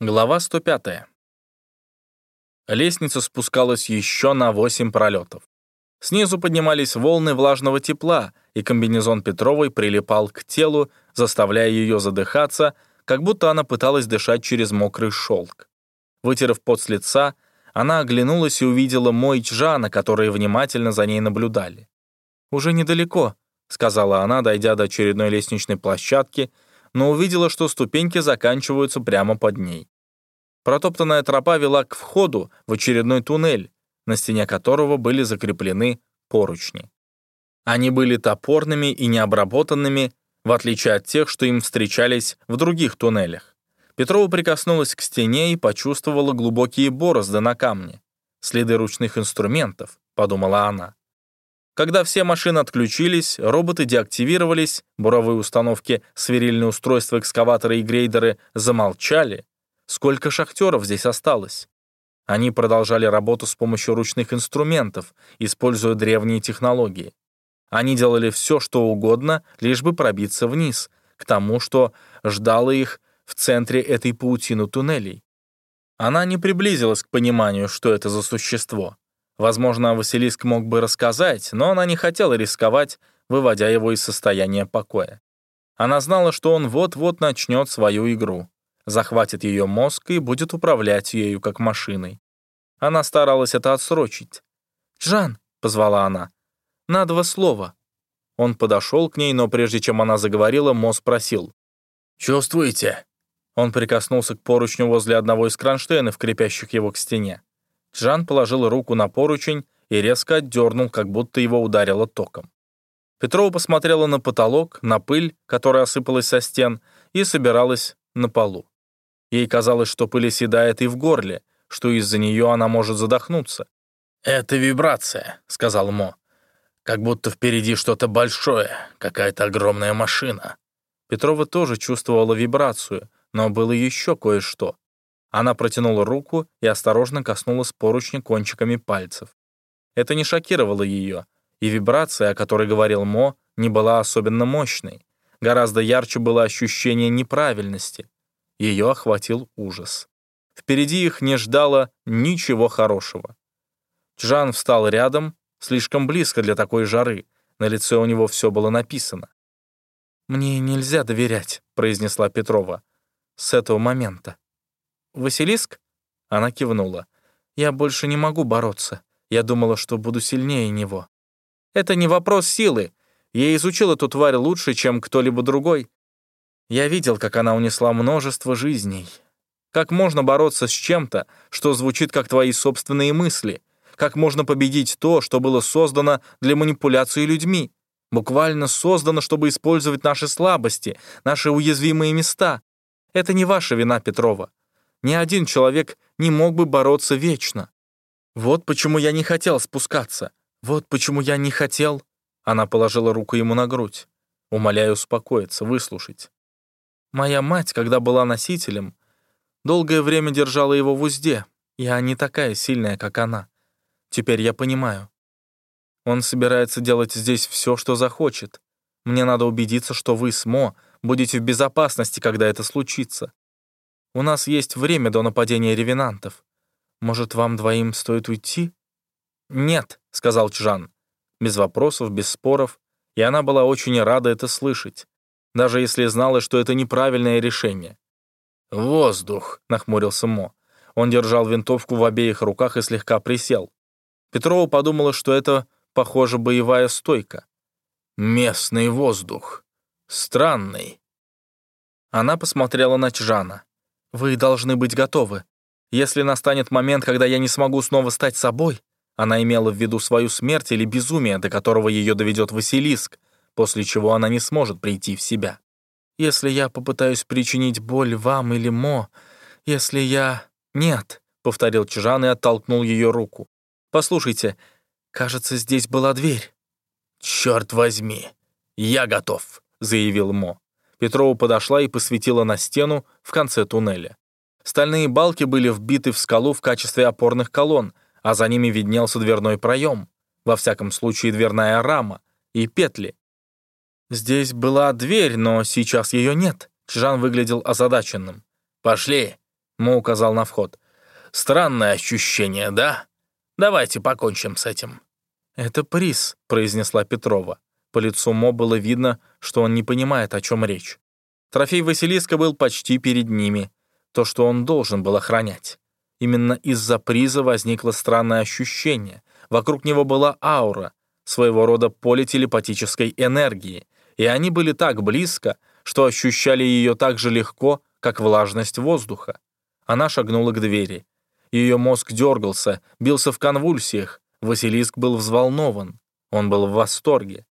Глава 105. Лестница спускалась еще на 8 пролетов. Снизу поднимались волны влажного тепла, и комбинезон Петровой прилипал к телу, заставляя ее задыхаться, как будто она пыталась дышать через мокрый шелк. Вытерев пот с лица, она оглянулась и увидела мой Чжана, которые внимательно за ней наблюдали. «Уже недалеко», — сказала она, дойдя до очередной лестничной площадки — но увидела, что ступеньки заканчиваются прямо под ней. Протоптанная тропа вела к входу в очередной туннель, на стене которого были закреплены поручни. Они были топорными и необработанными, в отличие от тех, что им встречались в других туннелях. Петрова прикоснулась к стене и почувствовала глубокие борозды на камне. «Следы ручных инструментов», — подумала она. Когда все машины отключились, роботы деактивировались, буровые установки, свирильные устройства, экскаваторы и грейдеры замолчали. Сколько шахтеров здесь осталось? Они продолжали работу с помощью ручных инструментов, используя древние технологии. Они делали все, что угодно, лишь бы пробиться вниз, к тому, что ждало их в центре этой паутины туннелей. Она не приблизилась к пониманию, что это за существо. Возможно, Василиск мог бы рассказать, но она не хотела рисковать, выводя его из состояния покоя. Она знала, что он вот-вот начнет свою игру, захватит ее мозг и будет управлять ею как машиной. Она старалась это отсрочить. «Жан», — позвала она, — «на два слова». Он подошел к ней, но прежде чем она заговорила, Мо спросил. «Чувствуете?» Он прикоснулся к поручню возле одного из кронштейнов, крепящих его к стене. Жан положил руку на поручень и резко отдернул, как будто его ударило током. Петрова посмотрела на потолок, на пыль, которая осыпалась со стен, и собиралась на полу. Ей казалось, что пыль оседает и в горле, что из-за нее она может задохнуться. «Это вибрация», — сказал Мо. «Как будто впереди что-то большое, какая-то огромная машина». Петрова тоже чувствовала вибрацию, но было еще кое-что. Она протянула руку и осторожно коснулась поручня кончиками пальцев. Это не шокировало ее, и вибрация, о которой говорил Мо, не была особенно мощной. Гораздо ярче было ощущение неправильности. Ее охватил ужас. Впереди их не ждало ничего хорошего. Чжан встал рядом, слишком близко для такой жары. На лице у него все было написано. «Мне нельзя доверять», — произнесла Петрова. «С этого момента». «Василиск?» Она кивнула. «Я больше не могу бороться. Я думала, что буду сильнее него». «Это не вопрос силы. Я изучил эту тварь лучше, чем кто-либо другой. Я видел, как она унесла множество жизней. Как можно бороться с чем-то, что звучит как твои собственные мысли? Как можно победить то, что было создано для манипуляции людьми? Буквально создано, чтобы использовать наши слабости, наши уязвимые места. Это не ваша вина, Петрова. Ни один человек не мог бы бороться вечно. Вот почему я не хотел спускаться. Вот почему я не хотел...» Она положила руку ему на грудь. Умоляю успокоиться, выслушать. Моя мать, когда была носителем, долгое время держала его в узде. Я не такая сильная, как она. Теперь я понимаю. Он собирается делать здесь все, что захочет. Мне надо убедиться, что вы с Мо будете в безопасности, когда это случится. У нас есть время до нападения ревенантов. Может, вам двоим стоит уйти?» «Нет», — сказал Чжан. Без вопросов, без споров. И она была очень рада это слышать, даже если знала, что это неправильное решение. «Воздух», — нахмурился Мо. Он держал винтовку в обеих руках и слегка присел. Петрова подумала, что это, похоже, боевая стойка. «Местный воздух. Странный». Она посмотрела на Чжана. Вы должны быть готовы. Если настанет момент, когда я не смогу снова стать собой, она имела в виду свою смерть или безумие, до которого ее доведет Василиск, после чего она не сможет прийти в себя. Если я попытаюсь причинить боль вам или Мо, если я... Нет, — повторил Чжан и оттолкнул ее руку. «Послушайте, кажется, здесь была дверь». «Черт возьми, я готов», — заявил Мо. Петрова подошла и посветила на стену в конце туннеля. Стальные балки были вбиты в скалу в качестве опорных колонн, а за ними виднелся дверной проем, во всяком случае дверная рама и петли. Здесь была дверь, но сейчас ее нет. Чжан выглядел озадаченным. «Пошли!» Мо указал на вход. «Странное ощущение, да? Давайте покончим с этим». «Это приз», — произнесла Петрова. По лицу Мо было видно, что он не понимает, о чем речь. Трофей Василиска был почти перед ними, то, что он должен был охранять. Именно из-за приза возникло странное ощущение. Вокруг него была аура, своего рода поле телепатической энергии, и они были так близко, что ощущали ее так же легко, как влажность воздуха. Она шагнула к двери. Ее мозг дергался, бился в конвульсиях. Василиск был взволнован. Он был в восторге.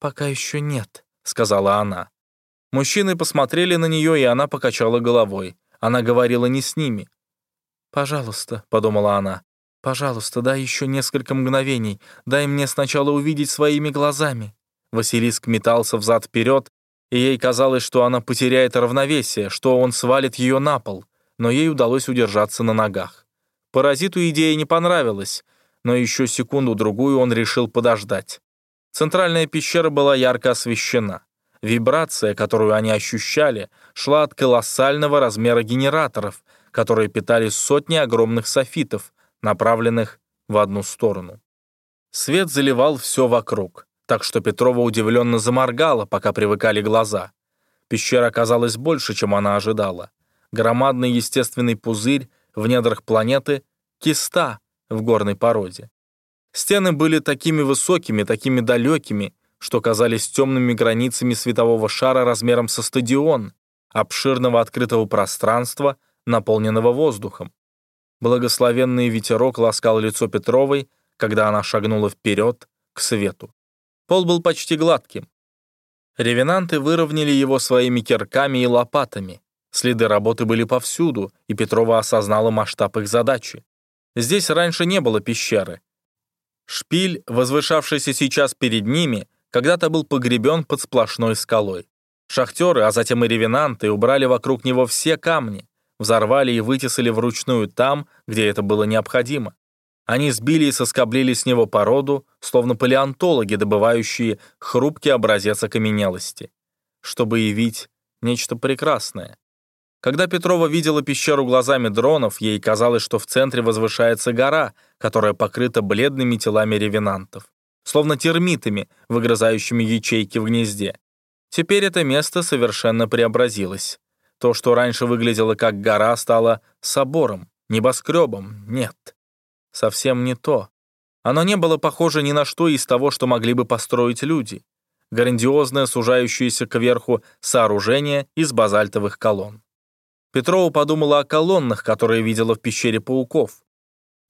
«Пока еще нет», — сказала она. Мужчины посмотрели на нее, и она покачала головой. Она говорила не с ними. «Пожалуйста», — подумала она, — «пожалуйста, дай еще несколько мгновений, дай мне сначала увидеть своими глазами». Василиск метался взад-вперед, и ей казалось, что она потеряет равновесие, что он свалит ее на пол, но ей удалось удержаться на ногах. Паразиту идея не понравилась, но еще секунду-другую он решил подождать. Центральная пещера была ярко освещена. Вибрация, которую они ощущали, шла от колоссального размера генераторов, которые питали сотни огромных софитов, направленных в одну сторону. Свет заливал все вокруг, так что Петрова удивленно заморгала, пока привыкали глаза. Пещера оказалась больше, чем она ожидала. Громадный естественный пузырь в недрах планеты — киста в горной породе. Стены были такими высокими, такими далекими, что казались темными границами светового шара размером со стадион, обширного открытого пространства, наполненного воздухом. Благословенный ветерок ласкал лицо Петровой, когда она шагнула вперед к свету. Пол был почти гладким. Ревенанты выровняли его своими кирками и лопатами. Следы работы были повсюду, и Петрова осознала масштаб их задачи. Здесь раньше не было пещеры. Шпиль, возвышавшийся сейчас перед ними, когда-то был погребен под сплошной скалой. Шахтеры, а затем и ревенанты убрали вокруг него все камни, взорвали и вытесали вручную там, где это было необходимо. Они сбили и соскоблили с него породу, словно палеонтологи, добывающие хрупкий образец окаменелости, чтобы явить нечто прекрасное. Когда Петрова видела пещеру глазами дронов, ей казалось, что в центре возвышается гора, которая покрыта бледными телами ревенантов словно термитами, выгрызающими ячейки в гнезде. Теперь это место совершенно преобразилось. То, что раньше выглядело как гора, стало собором, небоскребом. Нет, совсем не то. Оно не было похоже ни на что из того, что могли бы построить люди. Грандиозное, сужающееся кверху сооружение из базальтовых колонн. Петрова подумала о колоннах, которые видела в пещере пауков.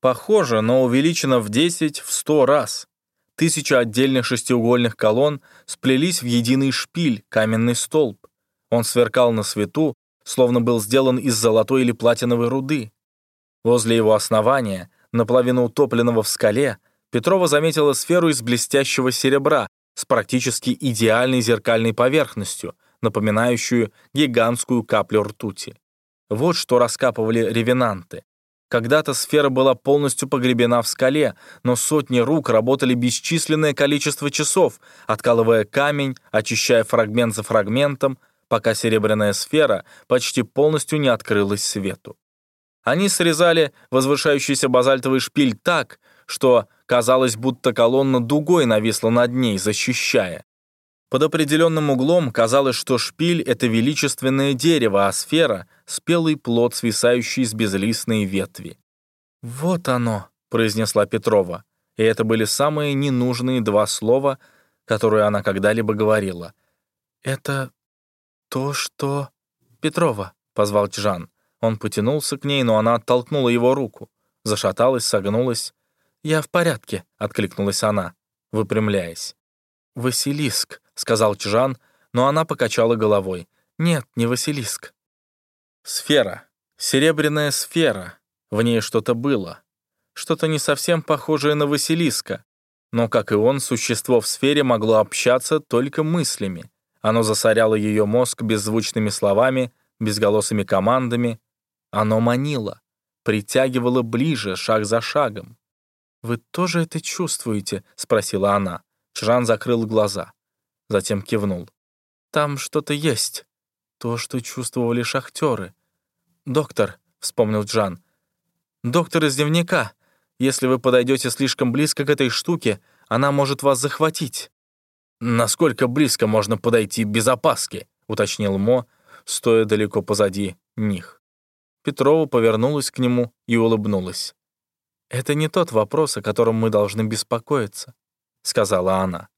Похоже, но увеличено в 10, в 100 раз. Тысячи отдельных шестиугольных колонн сплелись в единый шпиль, каменный столб. Он сверкал на свету, словно был сделан из золотой или платиновой руды. Возле его основания, наполовину утопленного в скале, Петрова заметила сферу из блестящего серебра с практически идеальной зеркальной поверхностью, напоминающую гигантскую каплю ртути. Вот что раскапывали ревенанты. Когда-то сфера была полностью погребена в скале, но сотни рук работали бесчисленное количество часов, откалывая камень, очищая фрагмент за фрагментом, пока серебряная сфера почти полностью не открылась свету. Они срезали возвышающийся базальтовый шпиль так, что казалось, будто колонна дугой нависла над ней, защищая. Под определенным углом казалось, что шпиль — это величественное дерево, а сфера — спелый плод, свисающий с безлистной ветви. «Вот оно», — произнесла Петрова, и это были самые ненужные два слова, которые она когда-либо говорила. «Это то, что...» «Петрова», — позвал Чжан. Он потянулся к ней, но она оттолкнула его руку. Зашаталась, согнулась. «Я в порядке», — откликнулась она, выпрямляясь. «Василиск», — сказал Чжан, но она покачала головой. «Нет, не Василиск». Сфера. Серебряная сфера. В ней что-то было. Что-то не совсем похожее на Василиска. Но, как и он, существо в сфере могло общаться только мыслями. Оно засоряло ее мозг беззвучными словами, безголосыми командами. Оно манило, притягивало ближе, шаг за шагом. «Вы тоже это чувствуете?» — спросила она. Чжан закрыл глаза. Затем кивнул. «Там что-то есть. То, что чувствовали шахтеры. Доктор», — вспомнил Джан. «Доктор из дневника. Если вы подойдете слишком близко к этой штуке, она может вас захватить». «Насколько близко можно подойти без опаски?» — уточнил Мо, стоя далеко позади них. Петрова повернулась к нему и улыбнулась. «Это не тот вопрос, о котором мы должны беспокоиться», — сказала она.